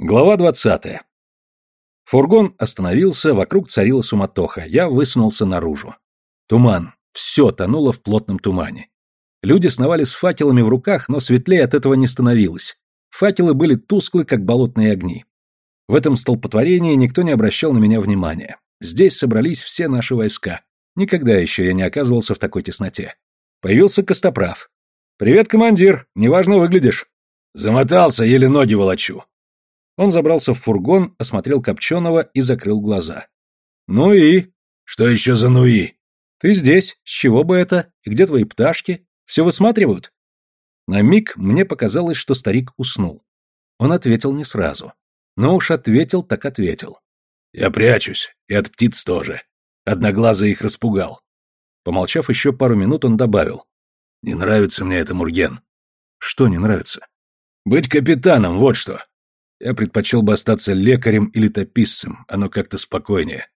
Глава двадцатая. Фургон остановился, вокруг царила суматоха, я высунулся наружу. Туман, все тонуло в плотном тумане. Люди сновали с факелами в руках, но светлее от этого не становилось. Факелы были тусклы, как болотные огни. В этом столпотворении никто не обращал на меня внимания. Здесь собрались все наши войска. Никогда еще я не оказывался в такой тесноте. Появился Костоправ. «Привет, командир, неважно выглядишь». «Замотался, еле ноги волочу». Он забрался в фургон, осмотрел Копченого и закрыл глаза. «Ну и?» «Что еще за нуи?» «Ты здесь. С чего бы это? И где твои пташки? Все высматривают?» На миг мне показалось, что старик уснул. Он ответил не сразу. Но уж ответил, так ответил. «Я прячусь, и от птиц тоже. Одноглазый их распугал». Помолчав еще пару минут, он добавил. «Не нравится мне это, Мурген». «Что не нравится?» «Быть капитаном, вот что. Я предпочел бы остаться лекарем или тописцем, оно как-то спокойнее.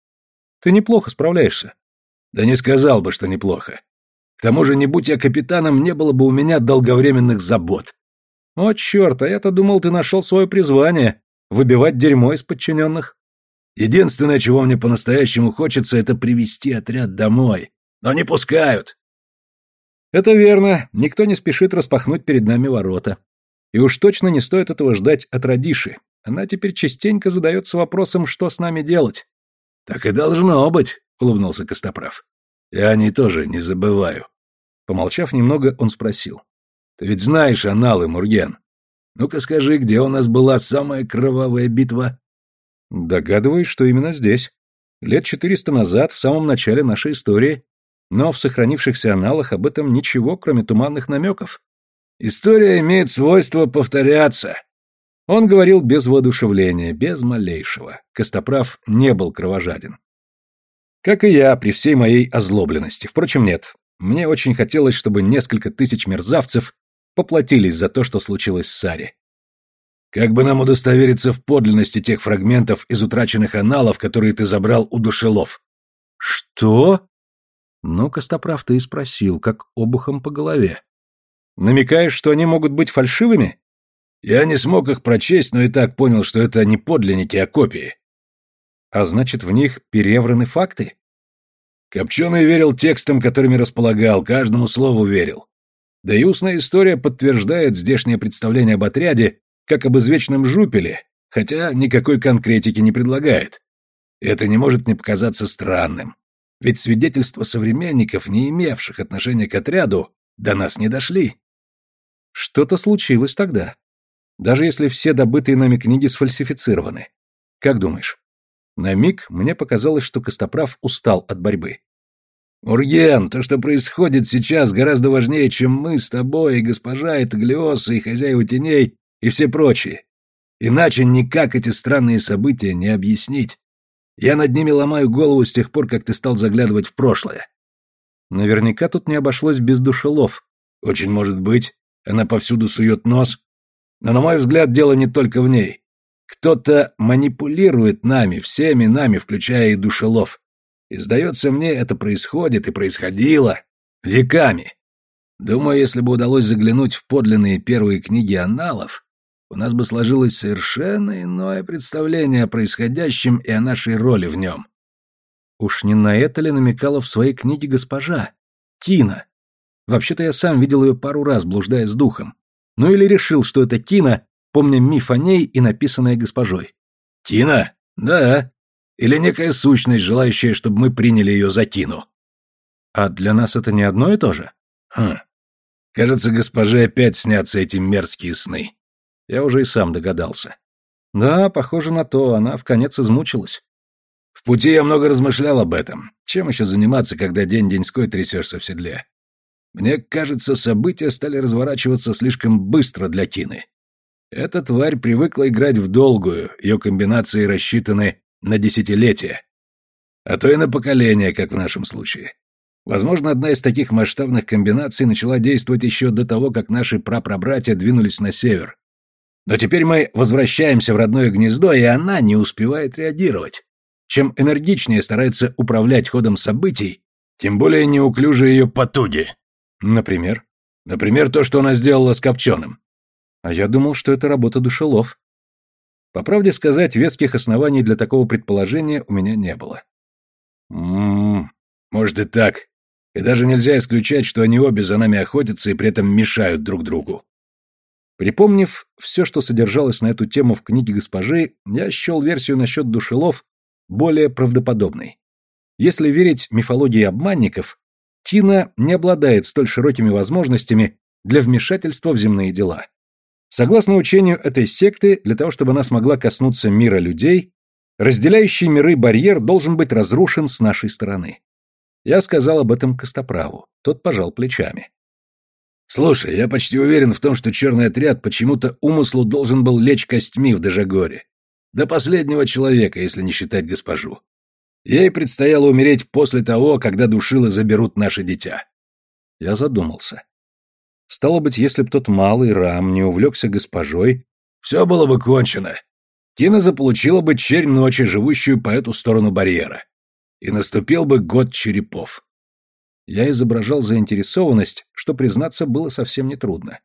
Ты неплохо справляешься. Да не сказал бы, что неплохо. К тому же, не будь я капитаном, не было бы у меня долговременных забот. О, черт, а я-то думал, ты нашел свое призвание — выбивать дерьмо из подчиненных. Единственное, чего мне по-настоящему хочется, это привести отряд домой. Но не пускают. Это верно, никто не спешит распахнуть перед нами ворота. И уж точно не стоит этого ждать от Радиши. Она теперь частенько задается вопросом, что с нами делать. — Так и должно быть, — улыбнулся Костоправ. — Я о ней тоже не забываю. Помолчав немного, он спросил. — Ты ведь знаешь аналы, Мурген. Ну-ка скажи, где у нас была самая кровавая битва? — Догадываюсь, что именно здесь. Лет четыреста назад, в самом начале нашей истории. Но в сохранившихся аналах об этом ничего, кроме туманных намеков. История имеет свойство повторяться. Он говорил без воодушевления, без малейшего. Костоправ не был кровожаден. Как и я, при всей моей озлобленности. Впрочем, нет. Мне очень хотелось, чтобы несколько тысяч мерзавцев поплатились за то, что случилось с Сари. Как бы нам удостовериться в подлинности тех фрагментов из утраченных аналов, которые ты забрал у душелов? Что? Ну, Костоправ ты и спросил, как обухом по голове. Намекаешь, что они могут быть фальшивыми? Я не смог их прочесть, но и так понял, что это не подлинники, а копии. А значит, в них перевраны факты? Копченый верил текстам, которыми располагал, каждому слову верил. Да и устная история подтверждает здешнее представление об отряде, как об извечном жупеле, хотя никакой конкретики не предлагает. Это не может не показаться странным. Ведь свидетельства современников, не имевших отношения к отряду, до нас не дошли. Что-то случилось тогда. Даже если все добытые нами книги сфальсифицированы. Как думаешь? На миг мне показалось, что Костоправ устал от борьбы. «Урген, то, что происходит сейчас, гораздо важнее, чем мы с тобой, и госпожа, и Таглиоса, и хозяева теней, и все прочие. Иначе никак эти странные события не объяснить. Я над ними ломаю голову с тех пор, как ты стал заглядывать в прошлое». Наверняка тут не обошлось без душелов. «Очень может быть. Она повсюду сует нос. Но, на мой взгляд, дело не только в ней. Кто-то манипулирует нами, всеми нами, включая и душелов. И, сдается мне, это происходит и происходило веками. Думаю, если бы удалось заглянуть в подлинные первые книги аналов, у нас бы сложилось совершенно иное представление о происходящем и о нашей роли в нем. Уж не на это ли намекала в своей книге госпожа? Тина. Вообще-то я сам видел ее пару раз, блуждая с духом. Ну или решил, что это Тина, помня миф о ней и написанное госпожой. Тина? Да. Или некая сущность, желающая, чтобы мы приняли ее за Тину. А для нас это не одно и то же? Хм. Кажется, госпоже опять снятся эти мерзкие сны. Я уже и сам догадался. Да, похоже на то, она в конец измучилась. В пути я много размышлял об этом. Чем еще заниматься, когда день-деньской трясешься в седле? Мне кажется, события стали разворачиваться слишком быстро для Тины. Эта тварь привыкла играть в долгую, ее комбинации рассчитаны на десятилетия. А то и на поколения, как в нашем случае. Возможно, одна из таких масштабных комбинаций начала действовать еще до того, как наши прапрабратья двинулись на север. Но теперь мы возвращаемся в родное гнездо, и она не успевает реагировать. Чем энергичнее старается управлять ходом событий, тем более неуклюже ее потуги. Например? Например, то, что она сделала с Копченым. А я думал, что это работа душелов. По правде сказать, веских оснований для такого предположения у меня не было. «М-м, может и так. И даже нельзя исключать, что они обе за нами охотятся и при этом мешают друг другу. Припомнив все, что содержалось на эту тему в книге госпожи, я счел версию насчет душелов более правдоподобной. Если верить мифологии обманников, Кина не обладает столь широкими возможностями для вмешательства в земные дела. Согласно учению этой секты, для того, чтобы она смогла коснуться мира людей, разделяющий миры барьер должен быть разрушен с нашей стороны. Я сказал об этом Костоправу. Тот пожал плечами. Слушай, я почти уверен в том, что черный отряд почему-то умыслу должен был лечь костьми в Дежагоре. До последнего человека, если не считать госпожу. Ей предстояло умереть после того, когда душилы заберут наше дитя. Я задумался. Стало быть, если б тот малый Рам не увлекся госпожой... Все было бы кончено. Тина заполучила бы черь ночи, живущую по эту сторону барьера и наступил бы год черепов. Я изображал заинтересованность, что, признаться, было совсем нетрудно.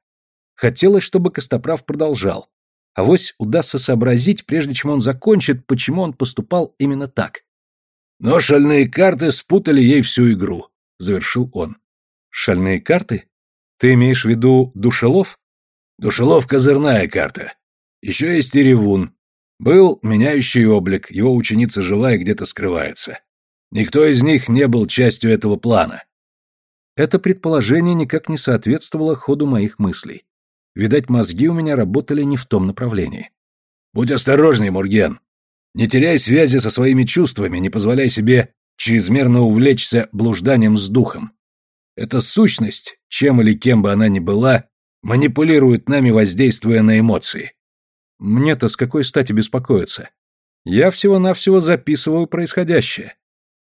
Хотелось, чтобы Костоправ продолжал. Авось удастся сообразить, прежде чем он закончит, почему он поступал именно так. Но шальные карты спутали ей всю игру, — завершил он. Шальные карты? Ты имеешь в виду душелов? Душелов — козырная карта. Еще есть и ревун. Был меняющий облик, его ученица жива и где-то скрывается. Никто из них не был частью этого плана. Это предположение никак не соответствовало ходу моих мыслей. Видать, мозги у меня работали не в том направлении. Будь осторожней, Мурген. Не теряй связи со своими чувствами, не позволяй себе чрезмерно увлечься блужданием с духом. Эта сущность, чем или кем бы она ни была, манипулирует нами, воздействуя на эмоции. Мне-то с какой стати беспокоиться? Я всего-навсего записываю происходящее.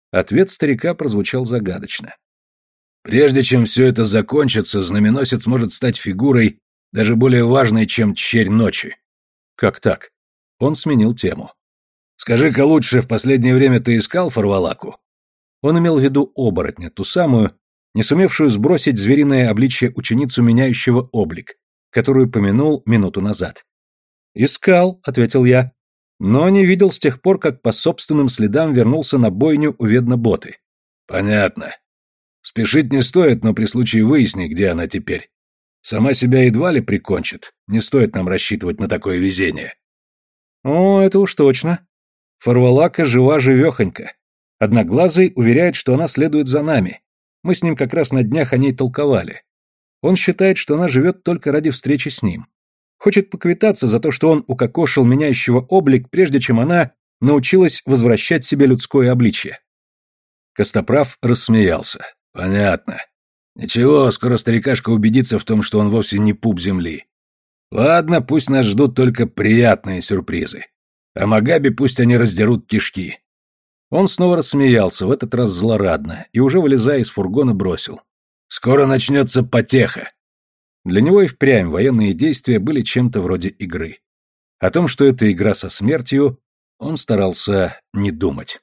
Ответ старика прозвучал загадочно. Прежде чем все это закончится, знаменосец может стать фигурой даже более важной, чем черь ночи. Как так? Он сменил тему. Скажи-ка лучше, в последнее время ты искал Фарвалаку? Он имел в виду оборотня, ту самую, не сумевшую сбросить звериное обличье ученицу меняющего облик, которую помянул минуту назад. «Искал», — ответил я но не видел с тех пор, как по собственным следам вернулся на бойню у Ведна-боты. Понятно. Спешить не стоит, но при случае выясни, где она теперь. Сама себя едва ли прикончит. Не стоит нам рассчитывать на такое везение. О, это уж точно. Фарвалака жива-живехонька. Одноглазый уверяет, что она следует за нами. Мы с ним как раз на днях о ней толковали. Он считает, что она живет только ради встречи с ним. Хочет поквитаться за то, что он укокошил меняющего облик, прежде чем она научилась возвращать себе людское обличье. Костоправ рассмеялся. Понятно. Ничего, скоро старикашка убедится в том, что он вовсе не пуп земли. Ладно, пусть нас ждут только приятные сюрпризы. А Магаби пусть они раздерут кишки. Он снова рассмеялся, в этот раз злорадно, и уже вылезая из фургона бросил. Скоро начнется потеха. Для него и впрямь военные действия были чем-то вроде игры. О том, что это игра со смертью, он старался не думать.